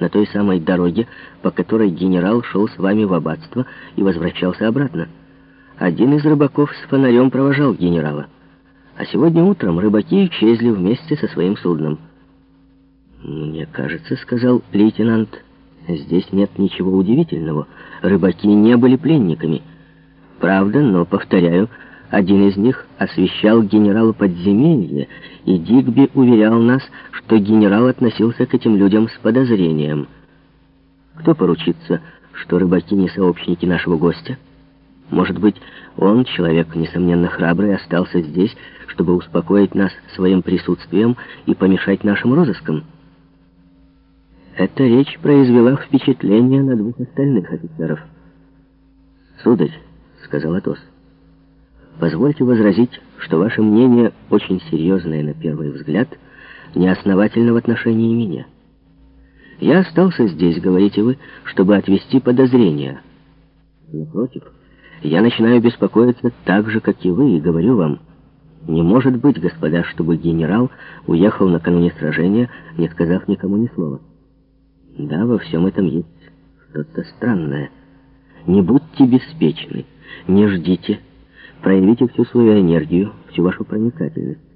на той самой дороге, по которой генерал шел с вами в аббатство и возвращался обратно. Один из рыбаков с фонарем провожал генерала. А сегодня утром рыбаки исчезли вместе со своим судном. «Мне кажется, — сказал лейтенант, — здесь нет ничего удивительного. Рыбаки не были пленниками. Правда, но, повторяю, — один из них освещал генералу подземелье, и Дигби уверял нас, что генерал относился к этим людям с подозрением. Кто поручится, что рыбаки не сообщники нашего гостя? Может быть, он, человек, несомненно, храбрый, остался здесь, чтобы успокоить нас своим присутствием и помешать нашим розыскам? Эта речь произвела впечатление на двух остальных офицеров. «Сударь», — сказал Атос, — Позвольте возразить, что ваше мнение, очень серьезное на первый взгляд, неосновательно в отношении меня. Я остался здесь, говорите вы, чтобы отвести подозрения. Напротив, я начинаю беспокоиться так же, как и вы, и говорю вам, не может быть, господа, чтобы генерал уехал накануне сражения, не сказав никому ни слова. Да, во всем этом есть что-то странное. Не будьте беспечны, не ждите, Проявите всю свою энергию, всю вашу проницательность.